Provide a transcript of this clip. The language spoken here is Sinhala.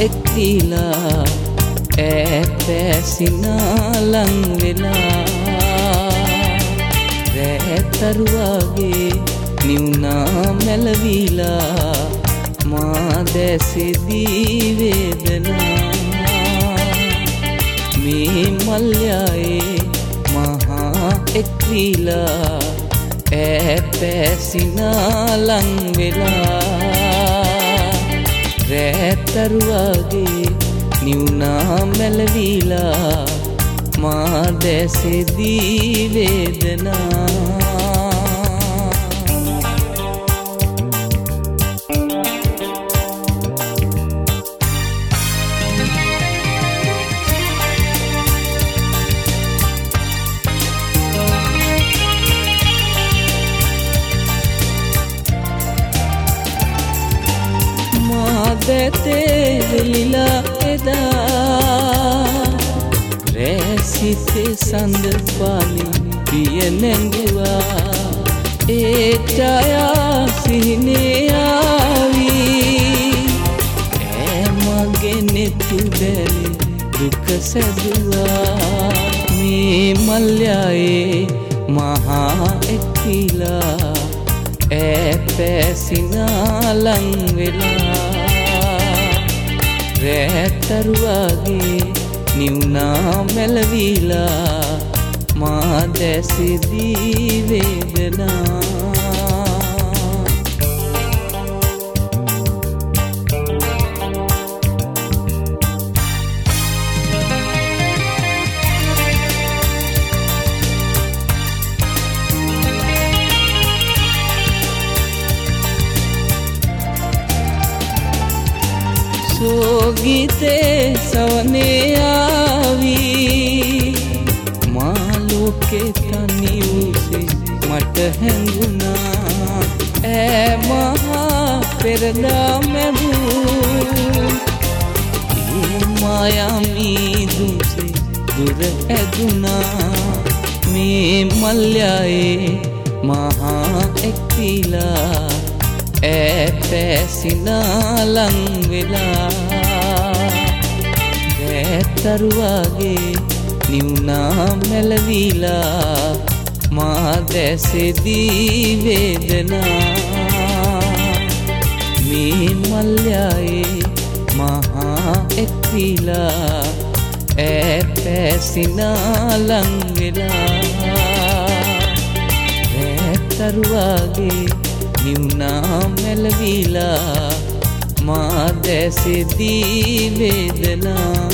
එක්විලා ඈ පැසිනා ලං වෙලා රැතරුවාගේ නිවුනා මැලවිලා මා දැසෙදී වේදනා මේ මල්යායේ මහා එක්විලා ඈ පැසිනා ලං වෙලා රැතරුවාගේ නිවුනා මැලවිලා මා දැසෙදී වේදනා දැතේ වෙලිලා එදා. රැසිතේ සඳ පාලින් පිය නැංගුවා ඒටයා සිහිනයාවී ඇමගෙනෙතු බැලි දුක සැදුවා. මේ මල්යායේ මහා එක්කිලා. ඈ පැසිනා ලං වෙලා. රැතරුවාගේ නිවුනා මැලවිලා මා දැසිදී වේදනා සෝගිතේ සවනයාවී මාලෝකෙ තනිවසේ මට හැඟුණා. ඇ මහා පෙරදා මැහූ ඒ මායමීදුසේ දුර ඇදුනා මේ මල්යායේ මහා එක්තිලා ඈ පැසිනා ලං වෙලා. දැතරුවාගේ නිවුනා මැලවිලා මා දැසෙදී වේදනා. මේ මල්යායේ මහා එක්විලා ඈ පැසිනා ලං වෙලා. දැතරුවාගේ නිවුනා මැලවිලා මා දැසෙදී වේදනා